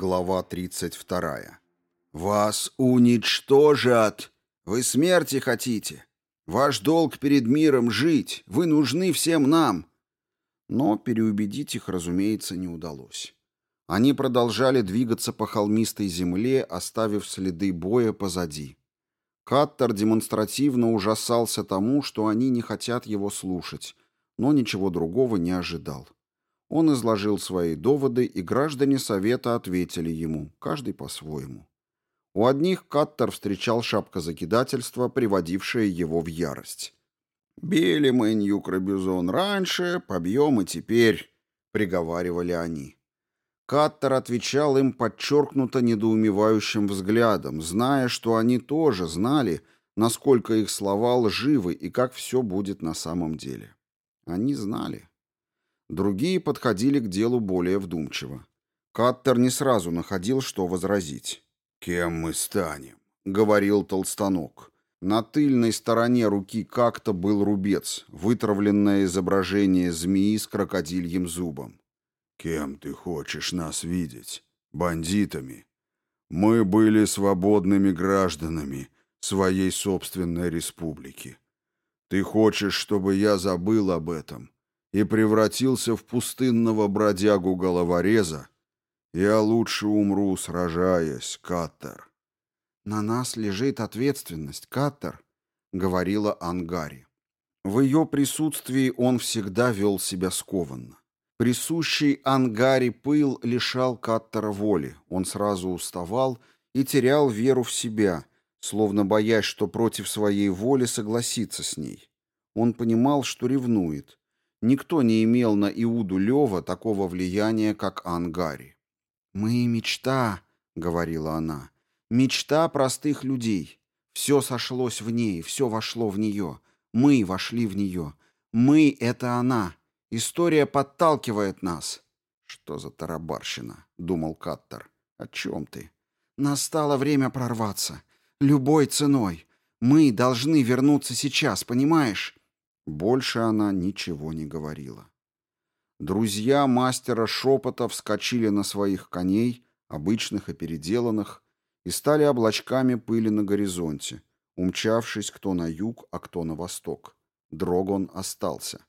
Глава 32. «Вас уничтожат! Вы смерти хотите! Ваш долг перед миром жить! Вы нужны всем нам!» Но переубедить их, разумеется, не удалось. Они продолжали двигаться по холмистой земле, оставив следы боя позади. Каттер демонстративно ужасался тому, что они не хотят его слушать, но ничего другого не ожидал. Он изложил свои доводы, и граждане Совета ответили ему, каждый по-своему. У одних Каттер встречал шапкозакидательство, приводившее его в ярость. «Били мы Ньюкробюзон раньше, побьем и теперь», — приговаривали они. Каттер отвечал им подчеркнуто недоумевающим взглядом, зная, что они тоже знали, насколько их слова лживы и как все будет на самом деле. Они знали. Другие подходили к делу более вдумчиво. Каттер не сразу находил, что возразить. «Кем мы станем?» — говорил толстанок. На тыльной стороне руки как-то был рубец, вытравленное изображение змеи с крокодильем зубом. «Кем ты хочешь нас видеть? Бандитами? Мы были свободными гражданами своей собственной республики. Ты хочешь, чтобы я забыл об этом?» И превратился в пустынного бродягу-головореза, я лучше умру, сражаясь, Каттер. «На нас лежит ответственность, Каттер», — говорила Ангари. В ее присутствии он всегда вел себя скованно. Присущий Ангари пыл лишал Каттера воли, он сразу уставал и терял веру в себя, словно боясь, что против своей воли согласиться с ней. Он понимал, что ревнует, Никто не имел на Иуду Лева такого влияния, как Ангари. «Мы мечта», — говорила она, — «мечта простых людей. Все сошлось в ней, все вошло в нее. Мы вошли в нее. Мы — это она. История подталкивает нас». «Что за тарабарщина?» — думал Каттер. «О чем ты?» «Настало время прорваться. Любой ценой. Мы должны вернуться сейчас, понимаешь? Больше она ничего не говорила. Друзья мастера шепота вскочили на своих коней, обычных и переделанных, и стали облачками пыли на горизонте, умчавшись кто на юг, а кто на восток. Дрогон остался.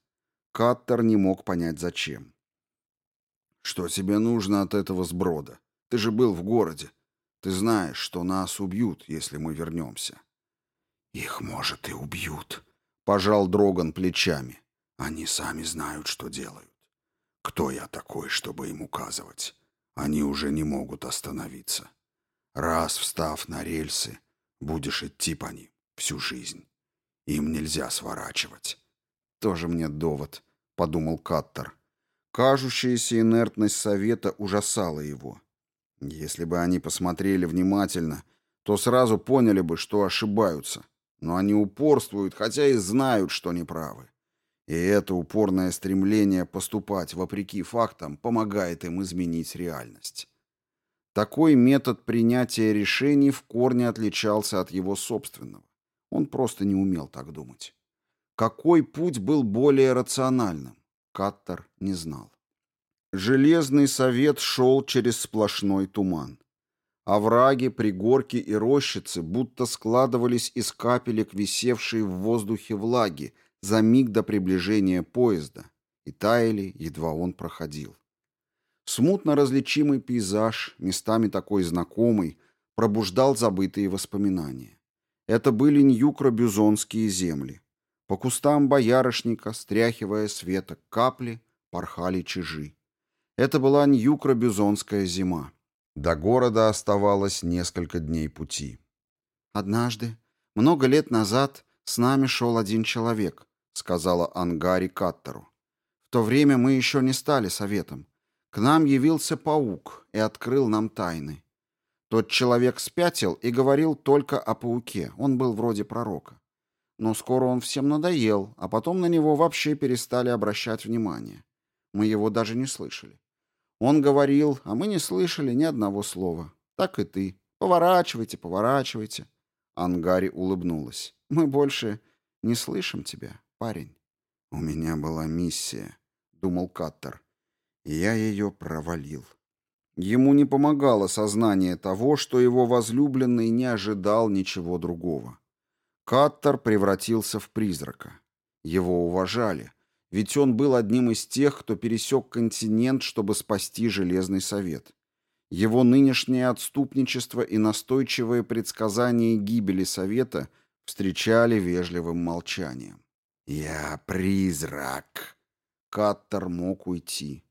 Каттер не мог понять, зачем. «Что тебе нужно от этого сброда? Ты же был в городе. Ты знаешь, что нас убьют, если мы вернемся». «Их, может, и убьют», Пожал Дроган плечами. Они сами знают, что делают. Кто я такой, чтобы им указывать? Они уже не могут остановиться. Раз встав на рельсы, будешь идти по ним всю жизнь. Им нельзя сворачивать. Тоже мне довод, подумал Каттер. Кажущаяся инертность совета ужасала его. Если бы они посмотрели внимательно, то сразу поняли бы, что ошибаются. Но они упорствуют, хотя и знают, что неправы. И это упорное стремление поступать вопреки фактам помогает им изменить реальность. Такой метод принятия решений в корне отличался от его собственного. Он просто не умел так думать. Какой путь был более рациональным? Каттер не знал. Железный совет шел через сплошной туман. Овраги, пригорки и рощицы будто складывались из капелек, висевшей в воздухе влаги, за миг до приближения поезда, и таяли, едва он проходил. Смутно различимый пейзаж, местами такой знакомый, пробуждал забытые воспоминания. Это были ньюкро-бюзонские земли. По кустам боярышника, стряхивая светок капли, порхали чижи. Это была ньюкро-бюзонская зима. До города оставалось несколько дней пути. «Однажды, много лет назад, с нами шел один человек», — сказала Ангари Каттеру. «В то время мы еще не стали советом. К нам явился паук и открыл нам тайны. Тот человек спятил и говорил только о пауке, он был вроде пророка. Но скоро он всем надоел, а потом на него вообще перестали обращать внимание. Мы его даже не слышали. Он говорил, а мы не слышали ни одного слова. Так и ты. Поворачивайте, поворачивайте. Ангари улыбнулась. Мы больше не слышим тебя, парень. У меня была миссия, думал Каттер. Я ее провалил. Ему не помогало сознание того, что его возлюбленный не ожидал ничего другого. Каттер превратился в призрака. Его уважали, ведь он был одним из тех, кто пересек континент, чтобы спасти Железный Совет. Его нынешнее отступничество и настойчивое предсказание гибели Совета встречали вежливым молчанием. «Я призрак!» Каттер мог уйти.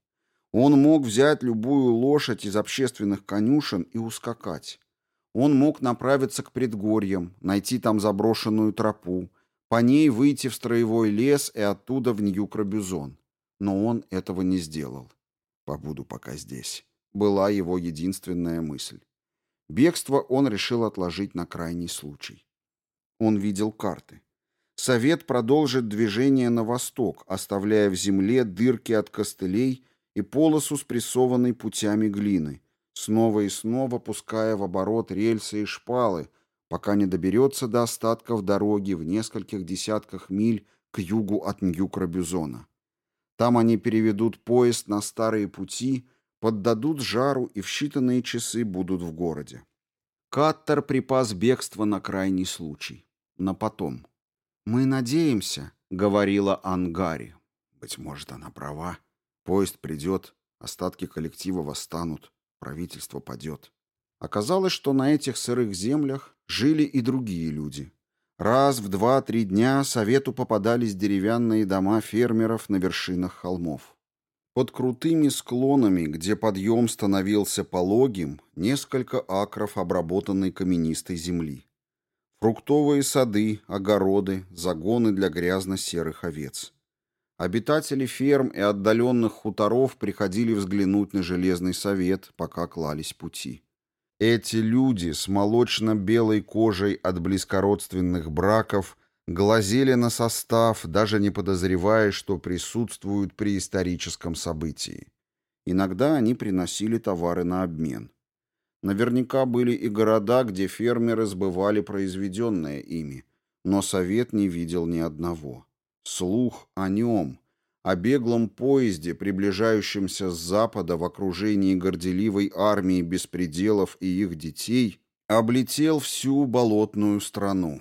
Он мог взять любую лошадь из общественных конюшен и ускакать. Он мог направиться к предгорьям, найти там заброшенную тропу, по ней выйти в строевой лес и оттуда в Нью-Крабюзон. Но он этого не сделал. «Побуду пока здесь», — была его единственная мысль. Бегство он решил отложить на крайний случай. Он видел карты. Совет продолжит движение на восток, оставляя в земле дырки от костылей и полосу спрессованной путями глины, снова и снова пуская в оборот рельсы и шпалы, пока не доберется до остатков дороги в нескольких десятках миль к югу от Нью-Крабюзона. Там они переведут поезд на старые пути, поддадут жару и в считанные часы будут в городе. Каттер припас бегство на крайний случай. На потом. «Мы надеемся», — говорила Ангари. «Быть может, она права», Поезд придет, остатки коллектива восстанут, правительство падет. Оказалось, что на этих сырых землях жили и другие люди. Раз в два-три дня совету попадались деревянные дома фермеров на вершинах холмов. Под крутыми склонами, где подъем становился пологим, несколько акров обработанной каменистой земли. Фруктовые сады, огороды, загоны для грязно-серых овец. Обитатели ферм и отдаленных хуторов приходили взглянуть на Железный Совет, пока клались пути. Эти люди с молочно-белой кожей от близкородственных браков глазели на состав, даже не подозревая, что присутствуют при историческом событии. Иногда они приносили товары на обмен. Наверняка были и города, где фермеры сбывали произведенное ими, но совет не видел ни одного. Слух о нем, о беглом поезде, приближающемся с запада в окружении горделивой армии беспределов и их детей, облетел всю болотную страну.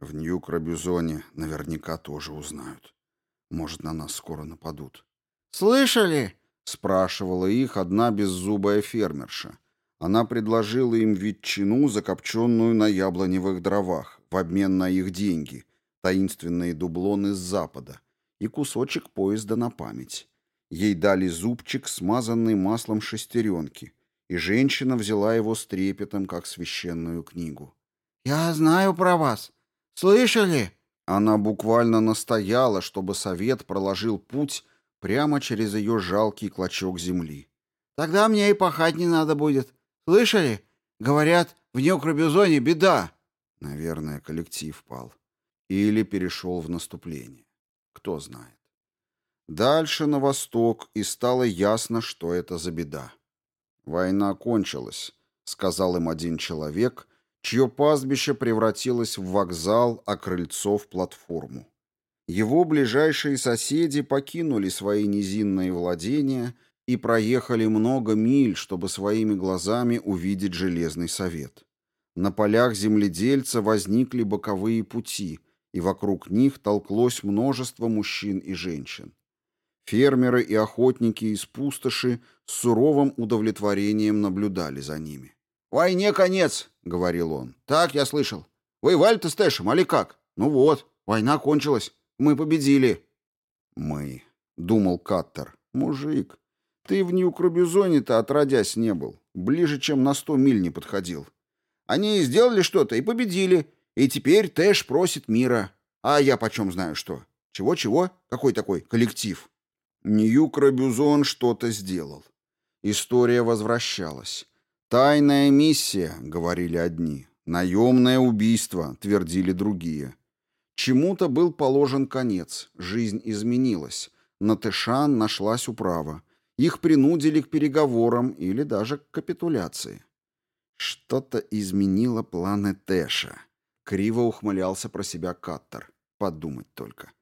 В Нью-Крабюзоне наверняка тоже узнают. Может, на нас скоро нападут. «Слышали?» — спрашивала их одна беззубая фермерша. Она предложила им ветчину, закопченную на яблоневых дровах, в обмен на их деньги — таинственные дублоны с запада и кусочек поезда на память. Ей дали зубчик, смазанный маслом шестеренки, и женщина взяла его с трепетом, как священную книгу. «Я знаю про вас. Слышали?» Она буквально настояла, чтобы совет проложил путь прямо через ее жалкий клочок земли. «Тогда мне и пахать не надо будет. Слышали? Говорят, в Нью-Крабюзоне беда». Наверное, коллектив пал. Или перешел в наступление. Кто знает. Дальше на восток, и стало ясно, что это за беда. «Война кончилась», — сказал им один человек, чье пастбище превратилось в вокзал, а крыльцо в платформу. Его ближайшие соседи покинули свои низинные владения и проехали много миль, чтобы своими глазами увидеть Железный Совет. На полях земледельца возникли боковые пути, и вокруг них толклось множество мужчин и женщин. Фермеры и охотники из пустоши с суровым удовлетворением наблюдали за ними. «Войне конец», — говорил он. «Так я слышал. Воевали-то с Тэшем, али как? Ну вот, война кончилась. Мы победили». «Мы», — думал Каттер. «Мужик, ты в Нью-Крабюзоне-то отродясь не был. Ближе, чем на сто миль не подходил. Они сделали что-то и победили. И теперь Тэш просит мира. А я почем знаю что? Чего-чего? Какой такой коллектив? Нью-Крабюзон что-то сделал. История возвращалась. «Тайная миссия», — говорили одни. «Наемное убийство», — твердили другие. Чему-то был положен конец, жизнь изменилась. На Тэшан нашлась управа. Их принудили к переговорам или даже к капитуляции. Что-то изменило планы Тэша. Криво ухмылялся про себя Каттер. Подумать только.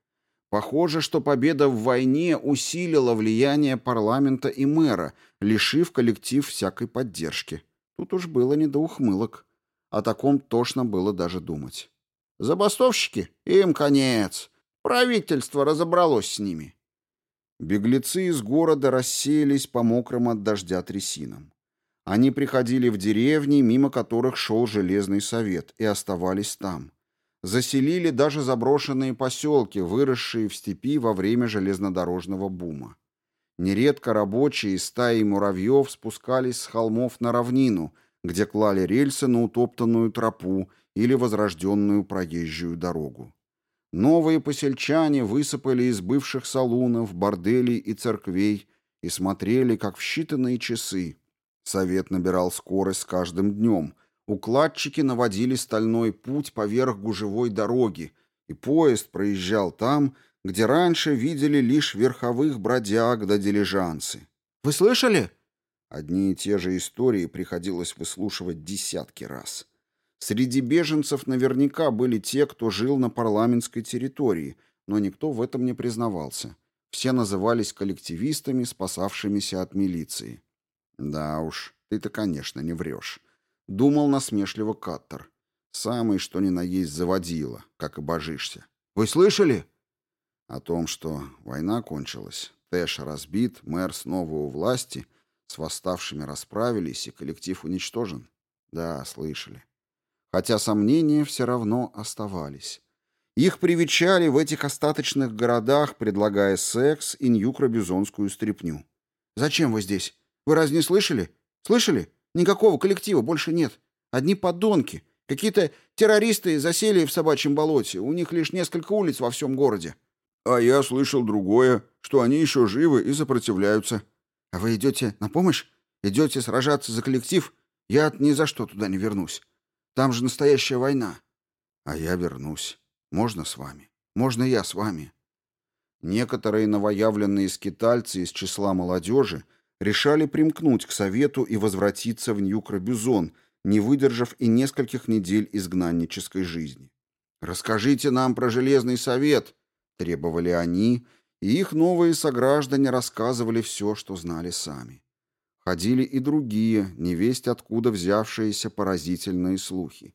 Похоже, что победа в войне усилила влияние парламента и мэра, лишив коллектив всякой поддержки. Тут уж было не до ухмылок. О таком тошно было даже думать. Забастовщики? Им конец. Правительство разобралось с ними. Беглецы из города рассеялись по мокрым от дождя трясинам. Они приходили в деревни, мимо которых шел Железный Совет, и оставались там. Заселили даже заброшенные поселки, выросшие в степи во время железнодорожного бума. Нередко рабочие стаи муравьев спускались с холмов на равнину, где клали рельсы на утоптанную тропу или возрожденную проезжую дорогу. Новые посельчане высыпали из бывших салунов, борделей и церквей и смотрели, как в считанные часы. Совет набирал скорость с каждым днем. Укладчики наводили стальной путь поверх гужевой дороги, и поезд проезжал там, где раньше видели лишь верховых бродяг да дилижансы. «Вы слышали?» Одни и те же истории приходилось выслушивать десятки раз. Среди беженцев наверняка были те, кто жил на парламентской территории, но никто в этом не признавался. Все назывались коллективистами, спасавшимися от милиции. «Да уж, ты-то, конечно, не врешь», — думал насмешливо Каттер. «Самый, что ни на есть, заводила, как и божишься. Вы слышали?» О том, что война кончилась, Тэш разбит, мэр снова у власти, с восставшими расправились и коллектив уничтожен. Да, слышали хотя сомнения все равно оставались. Их привечали в этих остаточных городах, предлагая секс и нью-крабюзонскую стряпню. «Зачем вы здесь? Вы разве не слышали? Слышали? Никакого коллектива больше нет. Одни подонки. Какие-то террористы засели в собачьем болоте. У них лишь несколько улиц во всем городе». «А я слышал другое, что они еще живы и сопротивляются». «А вы идете на помощь? Идете сражаться за коллектив? Я ни за что туда не вернусь. Там же настоящая война. А я вернусь. Можно с вами? Можно я с вами?» Некоторые новоявленные скитальцы из числа молодежи решали примкнуть к совету и возвратиться в Нью-Крабюзон, не выдержав и нескольких недель изгнаннической жизни. «Расскажите нам про Железный Совет», — требовали они, и их новые сограждане рассказывали все, что знали сами. Ходили и другие, невесть откуда взявшиеся поразительные слухи.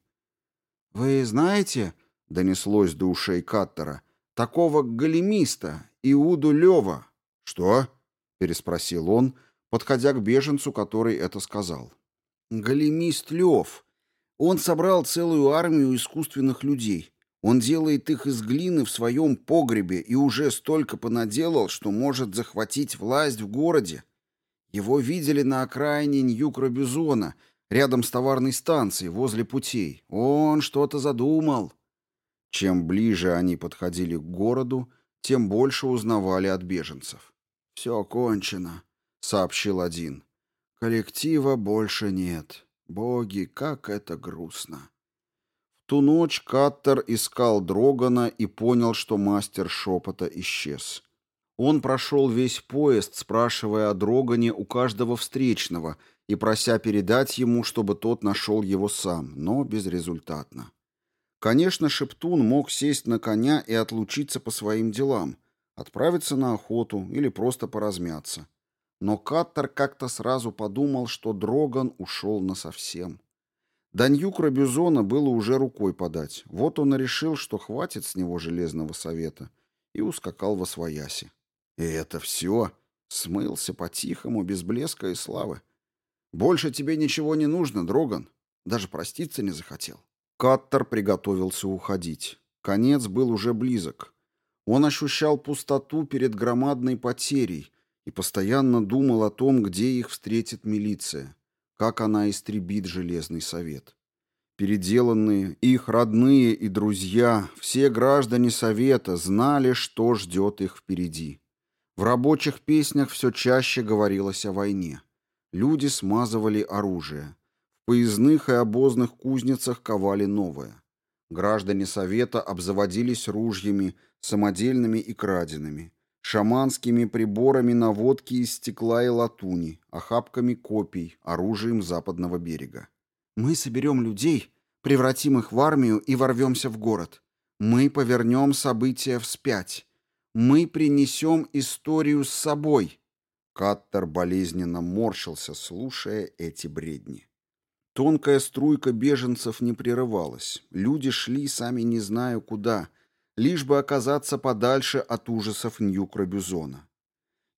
«Вы знаете, — донеслось до ушей Каттера, — такого галимиста, Иуду Лева?» «Что?» — переспросил он, подходя к беженцу, который это сказал. «Галимист Лев. Он собрал целую армию искусственных людей. Он делает их из глины в своем погребе и уже столько понаделал, что может захватить власть в городе. Его видели на окраине Нью-Крабюзона, рядом с товарной станцией, возле путей. Он что-то задумал. Чем ближе они подходили к городу, тем больше узнавали от беженцев. «Все кончено», — сообщил один. «Коллектива больше нет. Боги, как это грустно». В ту ночь Каттер искал Дрогана и понял, что мастер шепота исчез. Он прошел весь поезд, спрашивая о Дрогане у каждого встречного и прося передать ему, чтобы тот нашел его сам, но безрезультатно. Конечно, Шептун мог сесть на коня и отлучиться по своим делам, отправиться на охоту или просто поразмяться. Но Каттер как-то сразу подумал, что Дроган ушел насовсем. Данью Крабюзона было уже рукой подать. Вот он и решил, что хватит с него Железного Совета, и ускакал во свояси. И это все смылся по-тихому, без блеска и славы. Больше тебе ничего не нужно, Дроган. Даже проститься не захотел. Каттер приготовился уходить. Конец был уже близок. Он ощущал пустоту перед громадной потерей и постоянно думал о том, где их встретит милиция, как она истребит Железный Совет. Переделанные, их родные и друзья, все граждане Совета знали, что ждет их впереди. В рабочих песнях все чаще говорилось о войне. Люди смазывали оружие. В поездных и обозных кузницах ковали новое. Граждане Совета обзаводились ружьями, самодельными и краденными, шаманскими приборами наводки из стекла и латуни, охапками копий, оружием западного берега. «Мы соберем людей, превратим их в армию и ворвемся в город. Мы повернем события вспять. Мы принесем историю с собой. Каттер болезненно морщился, слушая эти бредни. Тонкая струйка беженцев не прерывалась. Люди шли, сами не зная куда, лишь бы оказаться подальше от ужасов Нью-Крабюзона.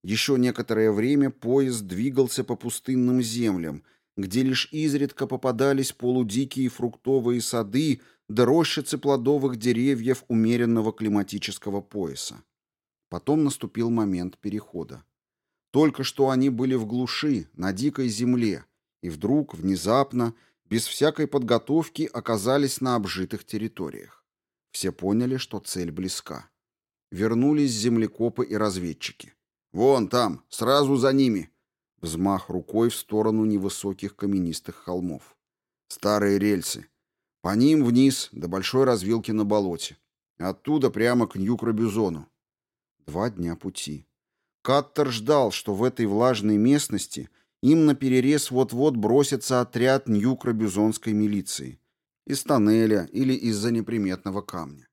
Еще некоторое время поезд двигался по пустынным землям, где лишь изредка попадались полудикие фруктовые сады да рощицы плодовых деревьев умеренного климатического пояса. Потом наступил момент перехода. Только что они были в глуши, на дикой земле, и вдруг, внезапно, без всякой подготовки оказались на обжитых территориях. Все поняли, что цель близка. Вернулись землекопы и разведчики. «Вон там, сразу за ними!» Взмах рукой в сторону невысоких каменистых холмов. «Старые рельсы. По ним вниз, до большой развилки на болоте. Оттуда прямо к Нью-Крабюзону. Два дня пути. Каттер ждал, что в этой влажной местности им на перерез вот-вот бросится отряд Нью-Крабюзонской милиции. Из тоннеля или из-за неприметного камня.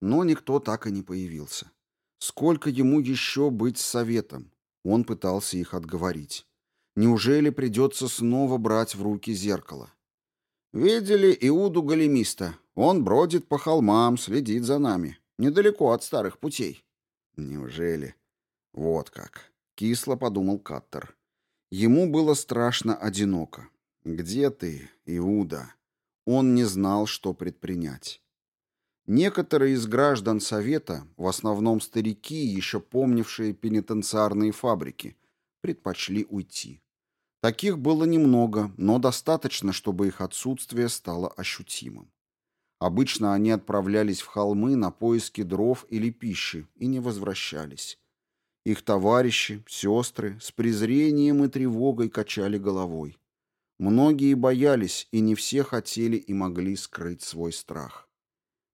Но никто так и не появился. Сколько ему еще быть с советом? Он пытался их отговорить. Неужели придется снова брать в руки зеркало? Видели Иуду Галимиста? Он бродит по холмам, следит за нами. Недалеко от старых путей. Неужели? Вот как. Кисло подумал Каттер. Ему было страшно одиноко. Где ты, Иуда? Он не знал, что предпринять. Некоторые из граждан Совета, в основном старики, еще помнившие пенитенциарные фабрики, предпочли уйти. Таких было немного, но достаточно, чтобы их отсутствие стало ощутимым. Обычно они отправлялись в холмы на поиски дров или пищи и не возвращались. Их товарищи, сестры с презрением и тревогой качали головой. Многие боялись, и не все хотели и могли скрыть свой страх.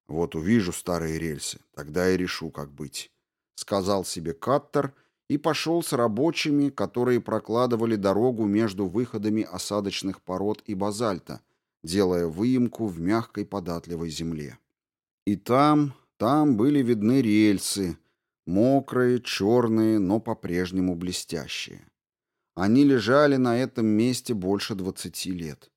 «Вот увижу старые рельсы, тогда и решу, как быть», — сказал себе Каттер — и пошел с рабочими, которые прокладывали дорогу между выходами осадочных пород и базальта, делая выемку в мягкой податливой земле. И там, там были видны рельсы, мокрые, черные, но по-прежнему блестящие. Они лежали на этом месте больше двадцати лет.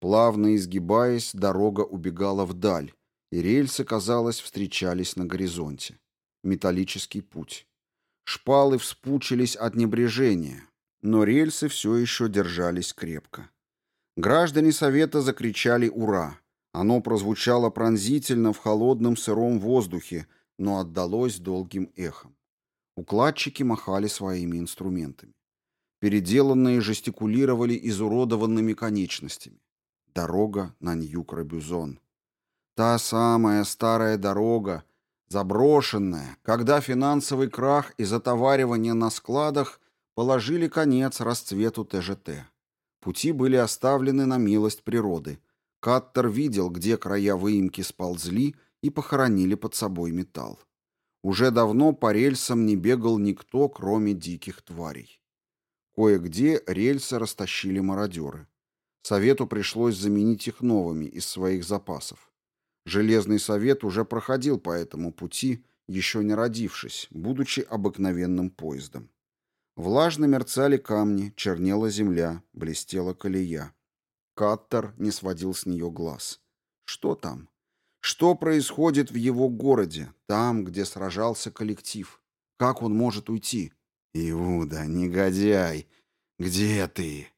Плавно изгибаясь, дорога убегала вдаль, и рельсы, казалось, встречались на горизонте. Металлический путь. Шпалы вспучились от небрежения, но рельсы все еще держались крепко. Граждане Совета закричали «Ура!». Оно прозвучало пронзительно в холодном сыром воздухе, но отдалось долгим эхом. Укладчики махали своими инструментами. Переделанные жестикулировали изуродованными конечностями. Дорога на Нью-Крабюзон. Та самая старая дорога, Заброшенная, когда финансовый крах и затоваривание на складах положили конец расцвету ТЖТ. Пути были оставлены на милость природы. Каттер видел, где края выемки сползли и похоронили под собой металл. Уже давно по рельсам не бегал никто, кроме диких тварей. Кое-где рельсы растащили мародеры. Совету пришлось заменить их новыми из своих запасов. Железный совет уже проходил по этому пути, еще не родившись, будучи обыкновенным поездом. Влажно мерцали камни, чернела земля, блестела колея. Каттер не сводил с нее глаз. Что там? Что происходит в его городе, там, где сражался коллектив? Как он может уйти? Иуда, негодяй, где ты?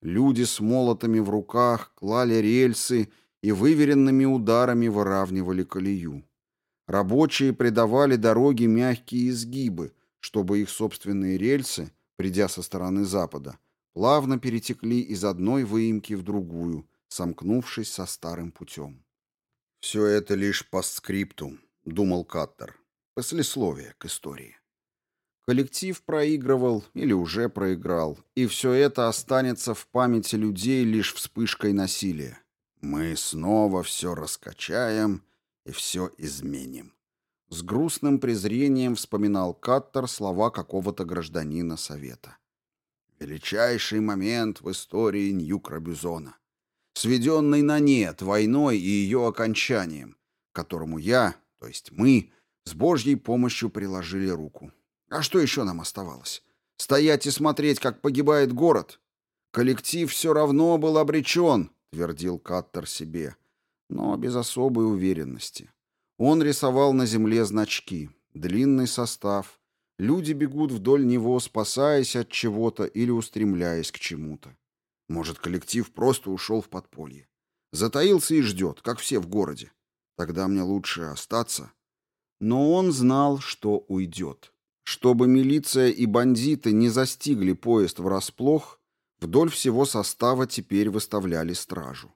Люди с молотами в руках клали рельсы и выверенными ударами выравнивали колею. Рабочие придавали дороге мягкие изгибы, чтобы их собственные рельсы, придя со стороны запада, плавно перетекли из одной выемки в другую, сомкнувшись со старым путем. «Все это лишь постскриптум», — думал Каттер, послесловие к истории. Коллектив проигрывал или уже проиграл, и все это останется в памяти людей лишь вспышкой насилия. Мы снова все раскачаем и все изменим. С грустным презрением вспоминал Каттер слова какого-то гражданина Совета. Величайший момент в истории Нью-Крабюзона, сведенный на нет войной и ее окончанием, которому я, то есть мы, С Божьей помощью приложили руку. А что еще нам оставалось? Стоять и смотреть, как погибает город? Коллектив все равно был обречен, твердил Каттер себе, но без особой уверенности. Он рисовал на земле значки, длинный состав. Люди бегут вдоль него, спасаясь от чего-то или устремляясь к чему-то. Может, коллектив просто ушел в подполье. Затаился и ждет, как все в городе. Тогда мне лучше остаться. Но он знал, что уйдет. Чтобы милиция и бандиты не застигли поезд врасплох, вдоль всего состава теперь выставляли стражу.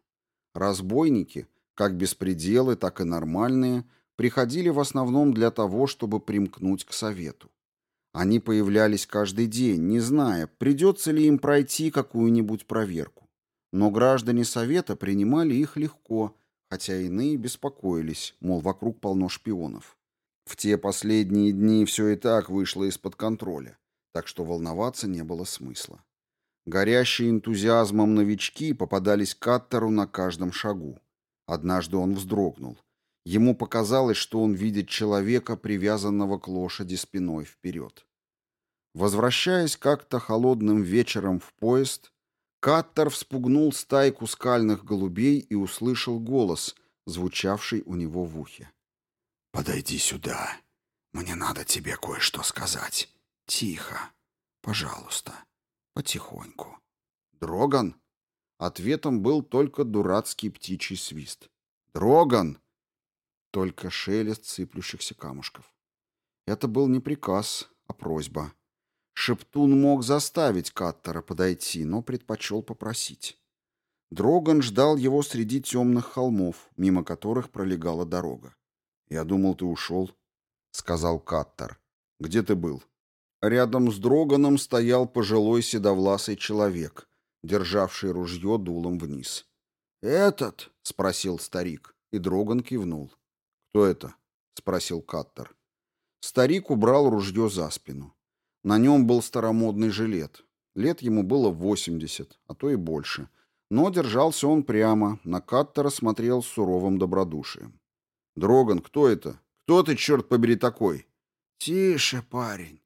Разбойники, как беспределы, так и нормальные, приходили в основном для того, чтобы примкнуть к совету. Они появлялись каждый день, не зная, придется ли им пройти какую-нибудь проверку. Но граждане совета принимали их легко, хотя иные беспокоились, мол, вокруг полно шпионов. В те последние дни все и так вышло из-под контроля, так что волноваться не было смысла. Горящие энтузиазмом новички попадались Каттеру на каждом шагу. Однажды он вздрогнул. Ему показалось, что он видит человека, привязанного к лошади спиной вперед. Возвращаясь как-то холодным вечером в поезд, Каттер вспугнул стайку скальных голубей и услышал голос, звучавший у него в ухе. «Подойди сюда. Мне надо тебе кое-что сказать. Тихо. Пожалуйста. Потихоньку». «Дроган?» Ответом был только дурацкий птичий свист. «Дроган!» только шелест сыплющихся камушков. Это был не приказ, а просьба. Шептун мог заставить Каттера подойти, но предпочел попросить. Дроган ждал его среди темных холмов, мимо которых пролегала дорога. «Я думал, ты ушел», — сказал Каттер. «Где ты был?» Рядом с Дроганом стоял пожилой седовласый человек, державший ружье дулом вниз. «Этот?» — спросил старик, и Дроган кивнул. «Кто это?» — спросил Каттер. Старик убрал ружье за спину. На нем был старомодный жилет. Лет ему было восемьдесят, а то и больше. Но держался он прямо, на Каттера смотрел с суровым добродушием. «Дроган, кто это? Кто ты, черт побери, такой?» «Тише, парень».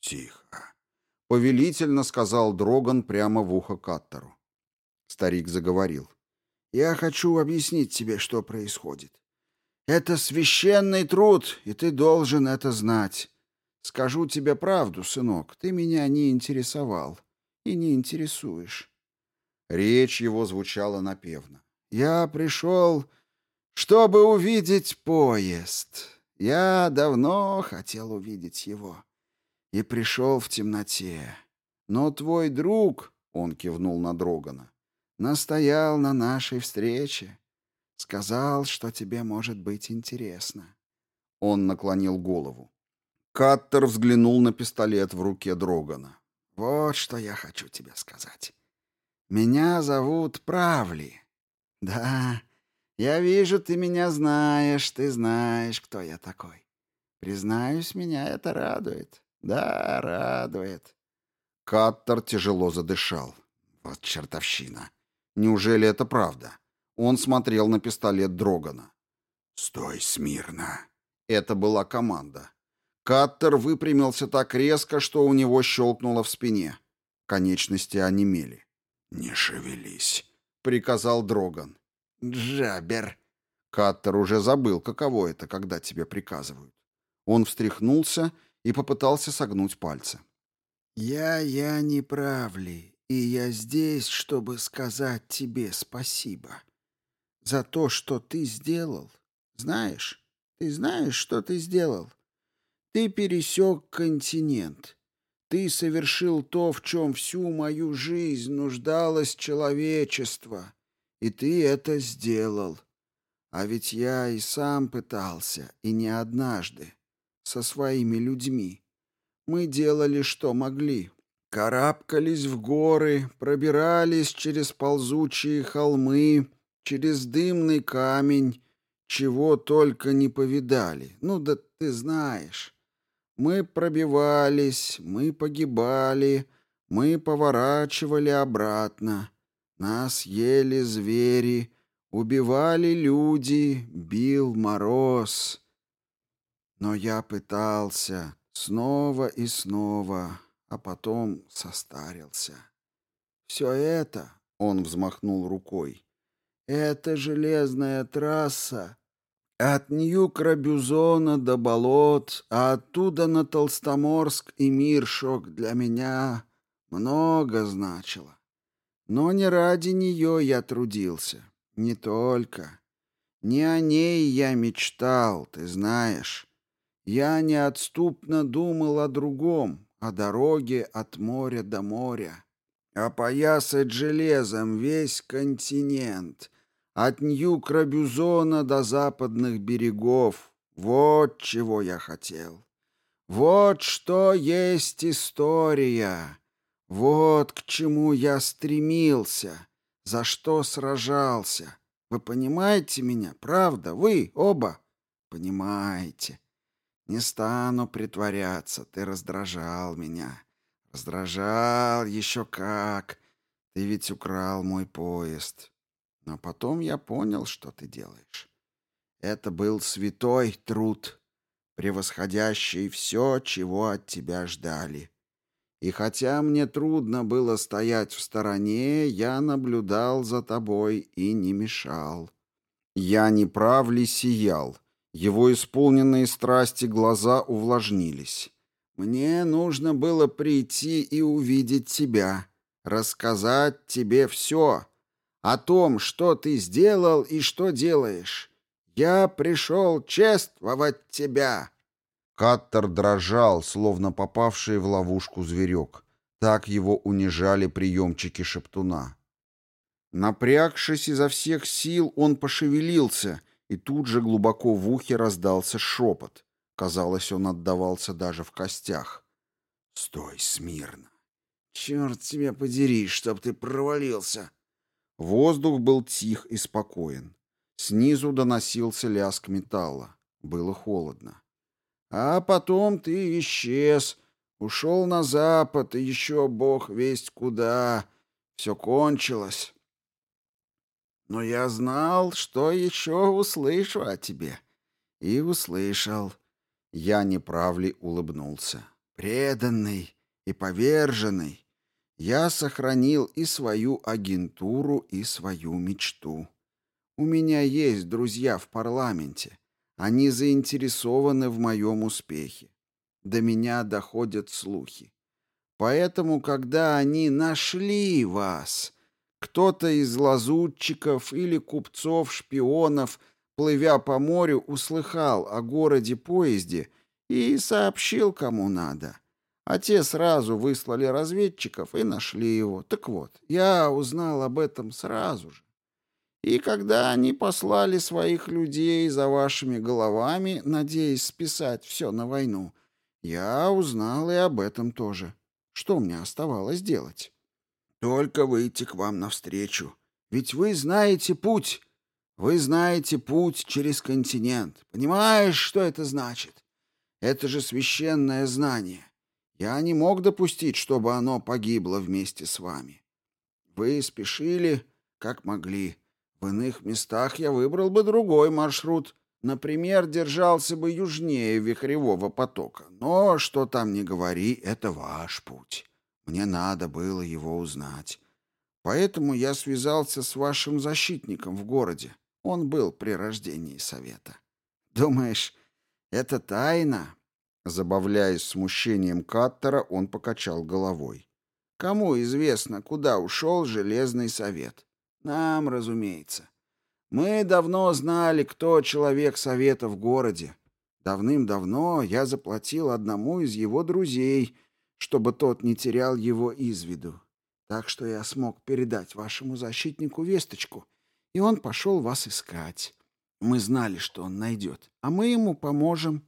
«Тихо», — повелительно сказал Дроган прямо в ухо Каттеру. Старик заговорил. «Я хочу объяснить тебе, что происходит. Это священный труд, и ты должен это знать. Скажу тебе правду, сынок, ты меня не интересовал и не интересуешь. Речь его звучала напевно. Я пришел, чтобы увидеть поезд. Я давно хотел увидеть его и пришел в темноте. Но твой друг, — он кивнул на Дрогана, — настоял на нашей встрече. Сказал, что тебе может быть интересно. Он наклонил голову. Каттер взглянул на пистолет в руке Дрогана. Вот что я хочу тебе сказать. Меня зовут Правли. Да, я вижу, ты меня знаешь, ты знаешь, кто я такой. Признаюсь, меня это радует. Да, радует. Каттер тяжело задышал. Вот чертовщина. Неужели это правда? Он смотрел на пистолет Дрогана. «Стой смирно!» Это была команда. Каттер выпрямился так резко, что у него щелкнуло в спине. Конечности онемели. «Не шевелись», — приказал Дроган. «Джабер». Каттер уже забыл, каково это, когда тебе приказывают. Он встряхнулся и попытался согнуть пальцы. «Я, я не прав ли, и я здесь, чтобы сказать тебе спасибо за то, что ты сделал. Знаешь, ты знаешь, что ты сделал? Ты пересек континент. Ты совершил то, в чем всю мою жизнь нуждалось человечество. И ты это сделал. А ведь я и сам пытался, и не однажды, со своими людьми. Мы делали, что могли. Карабкались в горы, пробирались через ползучие холмы, через дымный камень, чего только не повидали. Ну да ты знаешь. Мы пробивались, мы погибали, мы поворачивали обратно. Нас ели звери, убивали люди, бил мороз. Но я пытался снова и снова, а потом состарился. Все это, он взмахнул рукой, это железная трасса от Нью-Крабюзона до болот, а оттуда на Толстоморск и Миршок для меня много значило. Но не ради нее я трудился, не только. Не о ней я мечтал, ты знаешь. Я неотступно думал о другом, о дороге от моря до моря. Опоясать железом весь континент — от Нью-Крабюзона до западных берегов. Вот чего я хотел. Вот что есть история. Вот к чему я стремился, за что сражался. Вы понимаете меня, правда? Вы оба понимаете. Не стану притворяться, ты раздражал меня. Раздражал еще как. Ты ведь украл мой поезд. Но потом я понял, что ты делаешь. Это был святой труд, превосходящий все, чего от тебя ждали. И хотя мне трудно было стоять в стороне, я наблюдал за тобой и не мешал. Я не прав ли сиял? Его исполненные страсти глаза увлажнились. Мне нужно было прийти и увидеть тебя, рассказать тебе все, о том, что ты сделал и что делаешь. Я пришел чествовать тебя». Каттер дрожал, словно попавший в ловушку зверек. Так его унижали приемчики шептуна. Напрягшись изо всех сил, он пошевелился, и тут же глубоко в ухе раздался шепот. Казалось, он отдавался даже в костях. «Стой смирно! Черт тебя подери, чтоб ты провалился!» Воздух был тих и спокоен. Снизу доносился лязг металла. Было холодно. А потом ты исчез, ушел на запад, и еще бог весть куда. Все кончилось. Но я знал, что еще услышу о тебе. И услышал. Я неправли улыбнулся. Преданный и поверженный, я сохранил и свою агентуру, и свою мечту. У меня есть друзья в парламенте. Они заинтересованы в моем успехе. До меня доходят слухи. Поэтому, когда они нашли вас, кто-то из лазутчиков или купцов-шпионов, плывя по морю, услыхал о городе-поезде и сообщил кому надо — а те сразу выслали разведчиков и нашли его. Так вот, я узнал об этом сразу же. И когда они послали своих людей за вашими головами, надеясь списать все на войну, я узнал и об этом тоже. Что мне оставалось делать? Только выйти к вам навстречу. Ведь вы знаете путь. Вы знаете путь через континент. Понимаешь, что это значит? Это же священное знание. Я не мог допустить, чтобы оно погибло вместе с вами. Вы спешили, как могли. В иных местах я выбрал бы другой маршрут. Например, держался бы южнее вихревого потока. Но, что там ни говори, это ваш путь. Мне надо было его узнать. Поэтому я связался с вашим защитником в городе. Он был при рождении совета. Думаешь, это тайна? Забавляясь смущением Каттера, он покачал головой. «Кому известно, куда ушел Железный Совет? Нам, разумеется. Мы давно знали, кто человек Совета в городе. Давным-давно я заплатил одному из его друзей, чтобы тот не терял его из виду. Так что я смог передать вашему защитнику весточку, и он пошел вас искать. Мы знали, что он найдет, а мы ему поможем».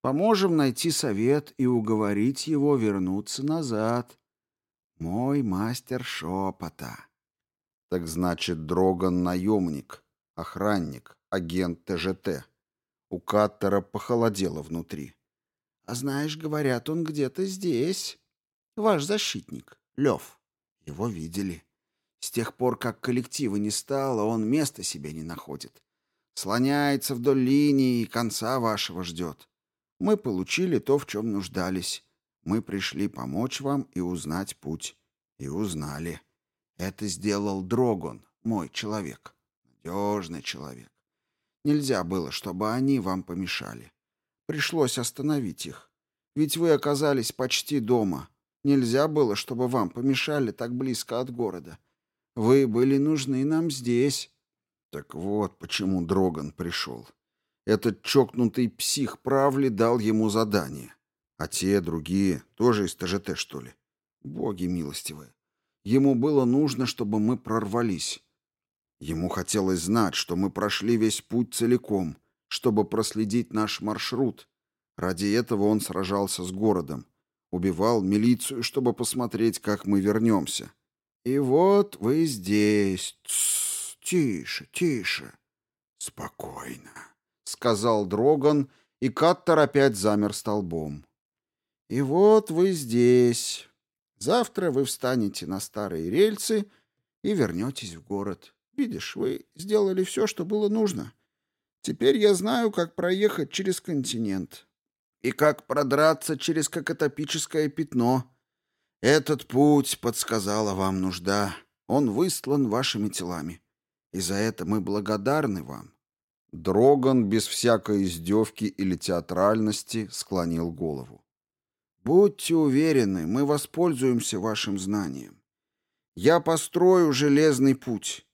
Поможем найти совет и уговорить его вернуться назад. Мой мастер шепота. Так значит, Дроган — наемник, охранник, агент ТЖТ. У Каттера похолодело внутри. А знаешь, говорят, он где-то здесь. Ваш защитник, Лев. Его видели. С тех пор, как коллектива не стало, он места себе не находит. Слоняется вдоль линии и конца вашего ждет. Мы получили то, в чем нуждались. Мы пришли помочь вам и узнать путь. И узнали. Это сделал Дрогон, мой человек. Надежный человек. Нельзя было, чтобы они вам помешали. Пришлось остановить их. Ведь вы оказались почти дома. Нельзя было, чтобы вам помешали так близко от города. Вы были нужны нам здесь. Так вот, почему Дроган пришел. Этот чокнутый псих Правли дал ему задание. А те, другие, тоже из ТЖТ, что ли? Боги милостивые. Ему было нужно, чтобы мы прорвались. Ему хотелось знать, что мы прошли весь путь целиком, чтобы проследить наш маршрут. Ради этого он сражался с городом. Убивал милицию, чтобы посмотреть, как мы вернемся. И вот вы здесь. Тс, тише, тише. Спокойно, сказал Дроган, и Каттер опять замер столбом. И вот вы здесь. Завтра вы встанете на старые рельсы и вернетесь в город. Видишь, вы сделали все, что было нужно. Теперь я знаю, как проехать через континент и как продраться через какотопическое пятно. Этот путь подсказала вам нужда. Он выстлан вашими телами. И за это мы благодарны вам. Дроган без всякой издевки или театральности склонил голову. Будьте уверены, мы воспользуемся вашим знанием. Я построю железный путь.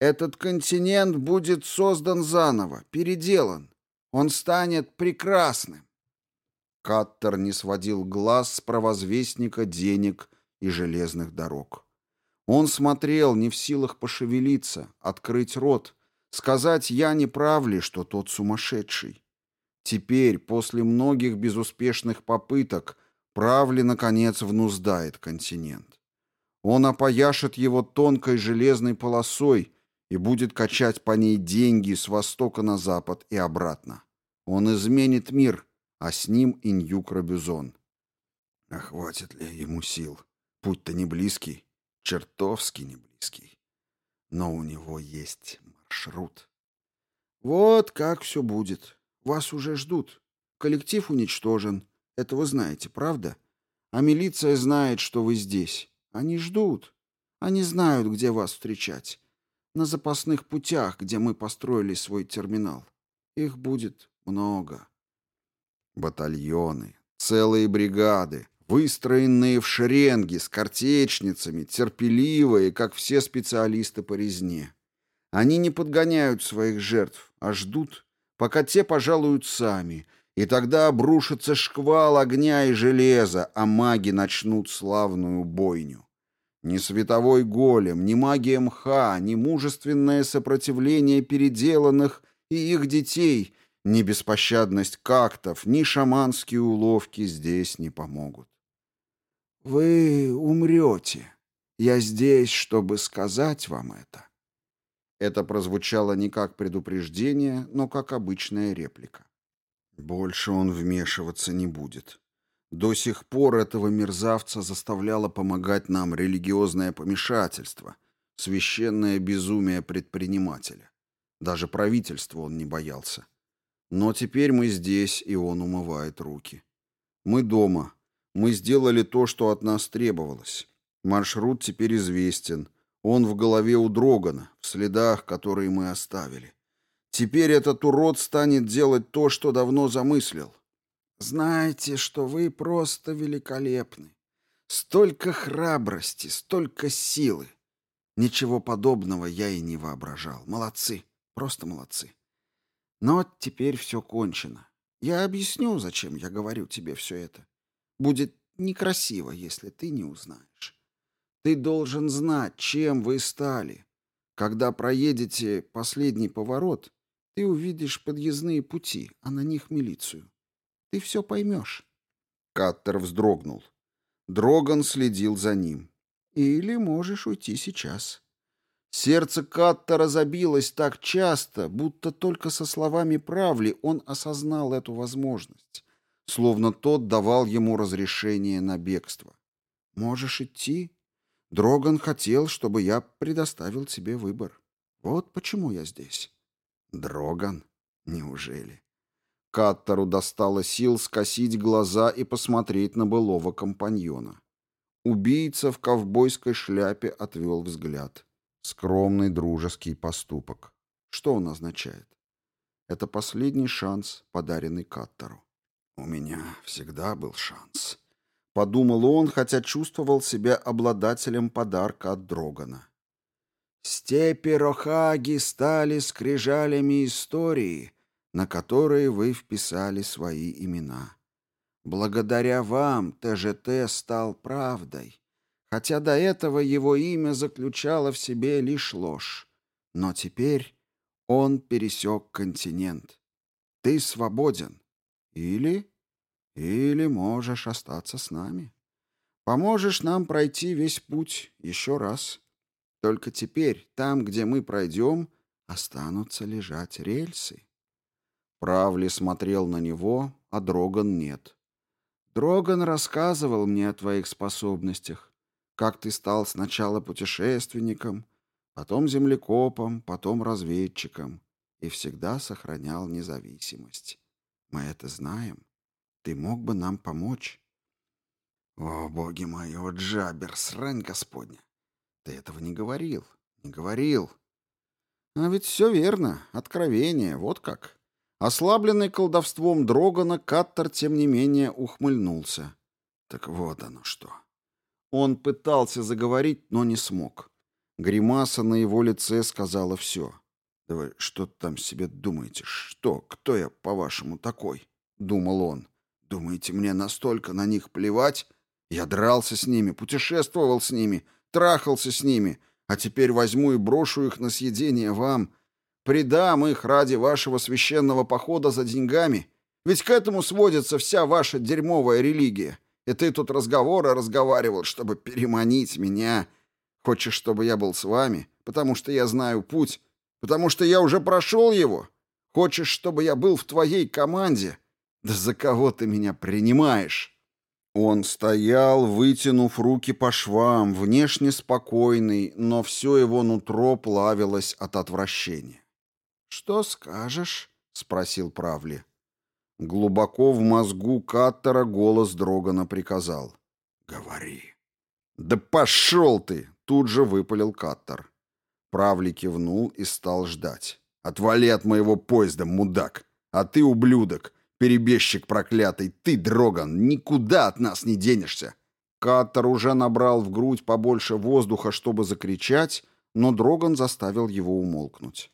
Этот континент будет создан заново, переделан. Он станет прекрасным. Каттер не сводил глаз с провозвестника денег и железных дорог. Он смотрел, не в силах пошевелиться, открыть рот, сказать «я не прав ли, что тот сумасшедший». Теперь, после многих безуспешных попыток, Правли, наконец, внуздает континент. Он опояшет его тонкой железной полосой и будет качать по ней деньги с востока на запад и обратно. Он изменит мир, а с ним и Ньюк-Робюзон. А хватит ли ему сил? Путь-то не близкий, чертовски не близкий. Но у него есть маршрут. Вот как все будет. Вас уже ждут. Коллектив уничтожен. Это вы знаете, правда? А милиция знает, что вы здесь. Они ждут. Они знают, где вас встречать. На запасных путях, где мы построили свой терминал. Их будет много. Батальоны, целые бригады, выстроенные в шеренги с картечницами, терпеливые, как все специалисты по резне. Они не подгоняют своих жертв, а ждут, пока те пожалуют сами — и тогда обрушится шквал огня и железа, а маги начнут славную бойню. Ни световой голем, ни магия мха, ни мужественное сопротивление переделанных и их детей, ни беспощадность кактов, ни шаманские уловки здесь не помогут. «Вы умрете. Я здесь, чтобы сказать вам это». Это прозвучало не как предупреждение, но как обычная реплика. Больше он вмешиваться не будет. До сих пор этого мерзавца заставляло помогать нам религиозное помешательство, священное безумие предпринимателя. Даже правительства он не боялся. Но теперь мы здесь, и он умывает руки. Мы дома. Мы сделали то, что от нас требовалось. Маршрут теперь известен. Он в голове у Дрогана, в следах, которые мы оставили. Теперь этот урод станет делать то, что давно замыслил. Знаете, что вы просто великолепны. Столько храбрости, столько силы. Ничего подобного я и не воображал. Молодцы, просто молодцы. Но теперь все кончено. Я объясню, зачем я говорю тебе все это. Будет некрасиво, если ты не узнаешь. Ты должен знать, чем вы стали. Когда проедете последний поворот, ты увидишь подъездные пути, а на них милицию. Ты все поймешь. Каттер вздрогнул. Дроган следил за ним. Или можешь уйти сейчас. Сердце Каттера забилось так часто, будто только со словами правли он осознал эту возможность, словно тот давал ему разрешение на бегство. «Можешь идти. Дроган хотел, чтобы я предоставил тебе выбор. Вот почему я здесь». Дроган? Неужели? Каттеру достало сил скосить глаза и посмотреть на былого компаньона. Убийца в ковбойской шляпе отвел взгляд. Скромный дружеский поступок. Что он означает? Это последний шанс, подаренный Каттеру. «У меня всегда был шанс», — подумал он, хотя чувствовал себя обладателем подарка от Дрогана. «Степи Рохаги стали скрижалями истории», на которые вы вписали свои имена. Благодаря вам ТЖТ стал правдой, хотя до этого его имя заключало в себе лишь ложь. Но теперь он пересек континент. Ты свободен. Или... Или можешь остаться с нами. Поможешь нам пройти весь путь еще раз. Только теперь, там, где мы пройдем, останутся лежать рельсы. Правли смотрел на него, а Дроган нет. Дроган рассказывал мне о твоих способностях, как ты стал сначала путешественником, потом землекопом, потом разведчиком и всегда сохранял независимость. Мы это знаем. Ты мог бы нам помочь. О, боги мои, о, Джабер, срань господня! Ты этого не говорил, не говорил. А ведь все верно, откровение, вот как. Ослабленный колдовством Дрогана, Каттер, тем не менее, ухмыльнулся. Так вот оно что. Он пытался заговорить, но не смог. Гримаса на его лице сказала все. «Да вы что там себе думаете? Что? Кто я, по-вашему, такой?» — думал он. «Думаете, мне настолько на них плевать? Я дрался с ними, путешествовал с ними, трахался с ними, а теперь возьму и брошу их на съедение вам. Предам их ради вашего священного похода за деньгами. Ведь к этому сводится вся ваша дерьмовая религия. И ты тут разговоры разговаривал, чтобы переманить меня. Хочешь, чтобы я был с вами, потому что я знаю путь, потому что я уже прошел его? Хочешь, чтобы я был в твоей команде? Да за кого ты меня принимаешь?» Он стоял, вытянув руки по швам, внешне спокойный, но все его нутро плавилось от отвращения. «Что скажешь?» — спросил Правли. Глубоко в мозгу Каттера голос Дрогана приказал. «Говори». «Да пошел ты!» — тут же выпалил Каттер. Правли кивнул и стал ждать. «Отвали от моего поезда, мудак! А ты, ублюдок, перебежчик проклятый, ты, Дроган, никуда от нас не денешься!» Каттер уже набрал в грудь побольше воздуха, чтобы закричать, но Дроган заставил его умолкнуть.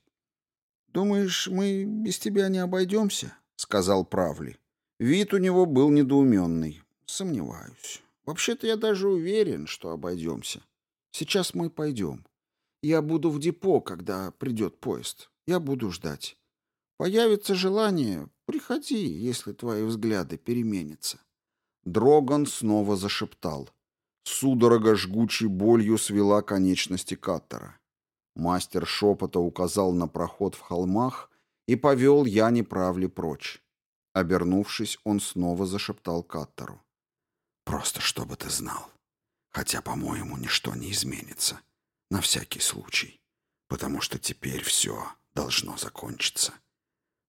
«Думаешь, мы без тебя не обойдемся?» — сказал Правли. Вид у него был недоуменный. «Сомневаюсь. Вообще-то я даже уверен, что обойдемся. Сейчас мы пойдем. Я буду в депо, когда придет поезд. Я буду ждать. Появится желание, приходи, если твои взгляды переменятся». Дроган снова зашептал. Судорога жгучей болью свела конечности Каттера. Мастер шепота указал на проход в холмах и повел Яни Правли прочь. Обернувшись, он снова зашептал Каттеру. «Просто чтобы ты знал. Хотя, по-моему, ничто не изменится. На всякий случай. Потому что теперь все должно закончиться.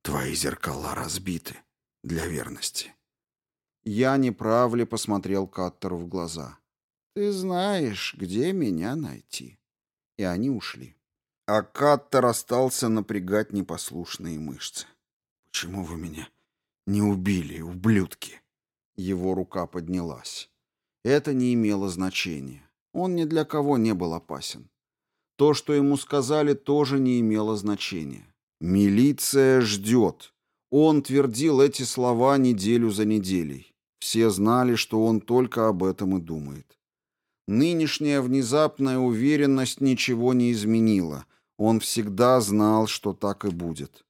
Твои зеркала разбиты для верности». Я неправли посмотрел Каттеру в глаза. «Ты знаешь, где меня найти». И они ушли. А Каттер остался напрягать непослушные мышцы. «Почему вы меня не убили, ублюдки?» Его рука поднялась. Это не имело значения. Он ни для кого не был опасен. То, что ему сказали, тоже не имело значения. «Милиция ждет». Он твердил эти слова неделю за неделей. Все знали, что он только об этом и думает. Нынешняя внезапная уверенность ничего не изменила — он всегда знал, что так и будет.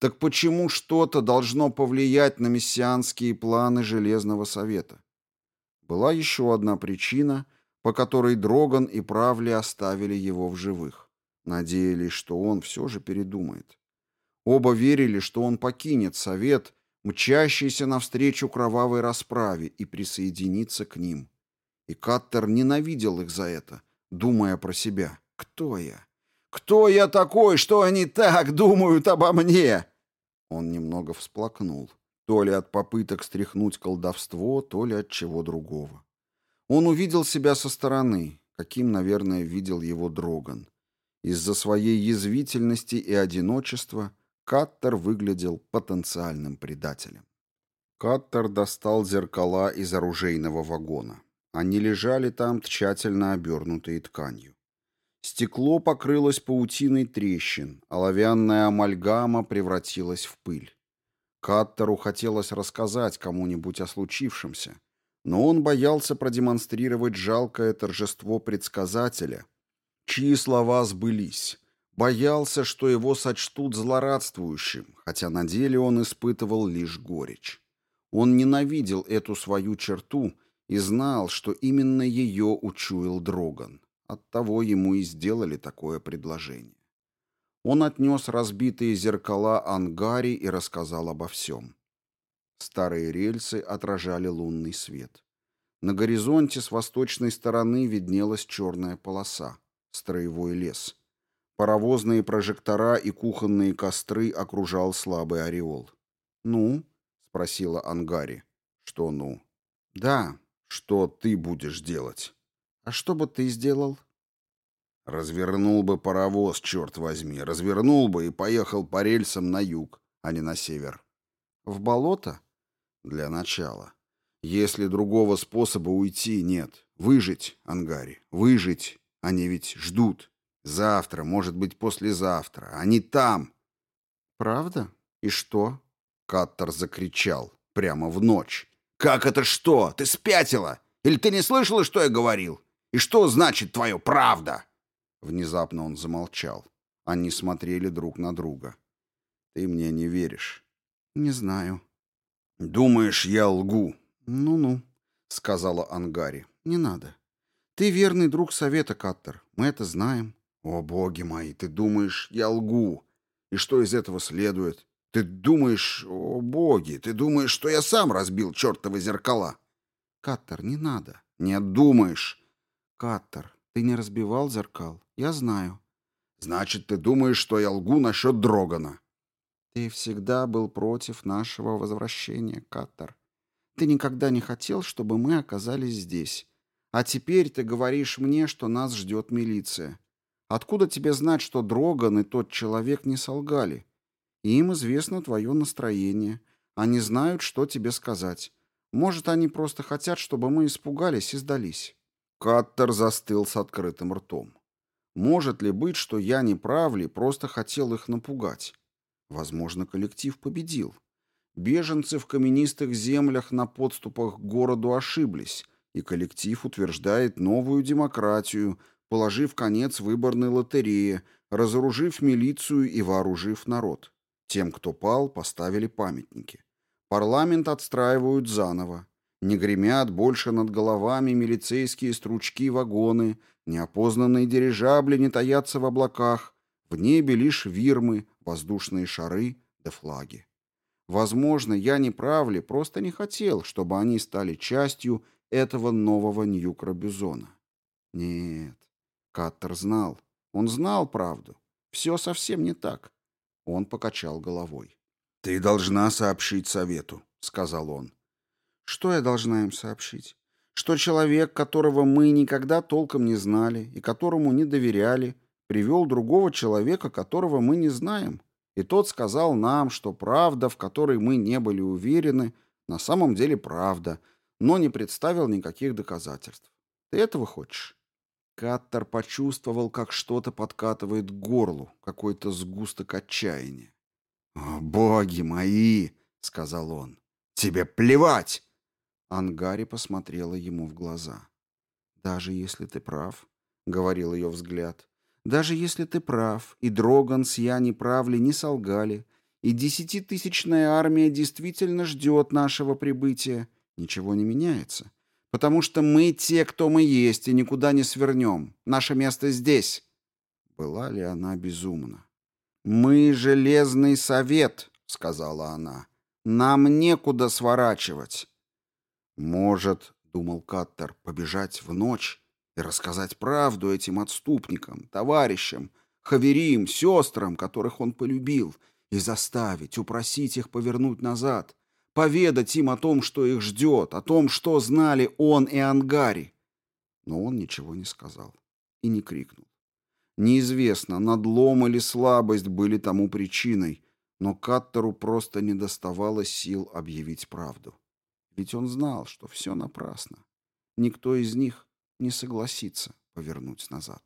Так почему что-то должно повлиять на мессианские планы Железного Совета? Была еще одна причина, по которой Дроган и Правли оставили его в живых. Надеялись, что он все же передумает. Оба верили, что он покинет Совет, мчащийся навстречу кровавой расправе, и присоединится к ним. И Каттер ненавидел их за это, думая про себя. «Кто я? Кто я такой, что они так думают обо мне?» Он немного всплакнул. То ли от попыток стряхнуть колдовство, то ли от чего другого. Он увидел себя со стороны, каким, наверное, видел его Дроган. Из-за своей язвительности и одиночества Каттер выглядел потенциальным предателем. Каттер достал зеркала из оружейного вагона. Они лежали там, тщательно обернутые тканью. Стекло покрылось паутиной трещин, оловянная амальгама превратилась в пыль. Каттеру хотелось рассказать кому-нибудь о случившемся, но он боялся продемонстрировать жалкое торжество предсказателя, чьи слова сбылись, боялся, что его сочтут злорадствующим, хотя на деле он испытывал лишь горечь. Он ненавидел эту свою черту и знал, что именно ее учуял Дроган. Оттого ему и сделали такое предложение. Он отнес разбитые зеркала Ангари и рассказал обо всем. Старые рельсы отражали лунный свет. На горизонте с восточной стороны виднелась черная полоса, строевой лес. Паровозные прожектора и кухонные костры окружал слабый ореол. «Ну?» — спросила Ангари. «Что «ну?» «Да, что ты будешь делать?» А что бы ты сделал? Развернул бы паровоз, черт возьми, развернул бы и поехал по рельсам на юг, а не на север. В болото? Для начала. Если другого способа уйти нет. Выжить, Ангари, выжить. Они ведь ждут. Завтра, может быть, послезавтра. Они там. Правда? И что? Каттер закричал. Прямо в ночь. «Как это что? Ты спятила? Или ты не слышала, что я говорил? И что значит твое «правда»?» Внезапно он замолчал. Они смотрели друг на друга. «Ты мне не веришь?» «Не знаю». «Думаешь, я лгу?» «Ну-ну», — сказала Ангари. «Не надо. Ты верный друг Совета, Каттер. Мы это знаем». «О, боги мои, ты думаешь, я лгу? И что из этого следует? Ты думаешь, о, боги, ты думаешь, что я сам разбил чертовы зеркала?» «Каттер, не надо». «Нет, думаешь». «Каттер, ты не разбивал зеркал. Я знаю». «Значит, ты думаешь, что я лгу насчет Дрогана?» «Ты всегда был против нашего возвращения, Каттер. Ты никогда не хотел, чтобы мы оказались здесь. А теперь ты говоришь мне, что нас ждет милиция. Откуда тебе знать, что Дроган и тот человек не солгали? Им известно твое настроение. Они знают, что тебе сказать. Может, они просто хотят, чтобы мы испугались и сдались». Каттер застыл с открытым ртом. Может ли быть, что я не прав ли, просто хотел их напугать? Возможно, коллектив победил. Беженцы в каменистых землях на подступах к городу ошиблись, и коллектив утверждает новую демократию, положив конец выборной лотерее, разоружив милицию и вооружив народ. Тем, кто пал, поставили памятники. Парламент отстраивают заново. Не гремят больше над головами милицейские стручки-вагоны, неопознанные дирижабли не таятся в облаках, в небе лишь вирмы, воздушные шары да флаги. Возможно, я не прав ли, просто не хотел, чтобы они стали частью этого нового Ньюкра-Бюзона. Нет, Каттер знал. Он знал правду. Все совсем не так. Он покачал головой. «Ты должна сообщить совету», — сказал он. Что я должна им сообщить? Что человек, которого мы никогда толком не знали и которому не доверяли, привел другого человека, которого мы не знаем. И тот сказал нам, что правда, в которой мы не были уверены, на самом деле правда, но не представил никаких доказательств. Ты этого хочешь? Каттер почувствовал, как что-то подкатывает к горлу, какой-то сгусток отчаяния. «О, боги мои!» — сказал он. «Тебе плевать! Ангари посмотрела ему в глаза. «Даже если ты прав», — говорил ее взгляд, «даже если ты прав, и Дроган с Яни Правли не солгали, и десятитысячная армия действительно ждет нашего прибытия, ничего не меняется, потому что мы те, кто мы есть, и никуда не свернем. Наше место здесь». Была ли она безумна? «Мы железный совет», — сказала она. «Нам некуда сворачивать». «Может, — думал Каттер, — побежать в ночь и рассказать правду этим отступникам, товарищам, хаверим, сестрам, которых он полюбил, и заставить, упросить их повернуть назад, поведать им о том, что их ждет, о том, что знали он и Ангари. Но он ничего не сказал и не крикнул. Неизвестно, надлом или слабость были тому причиной, но Каттеру просто не доставало сил объявить правду. Ведь он знал, что все напрасно. Никто из них не согласится повернуть назад.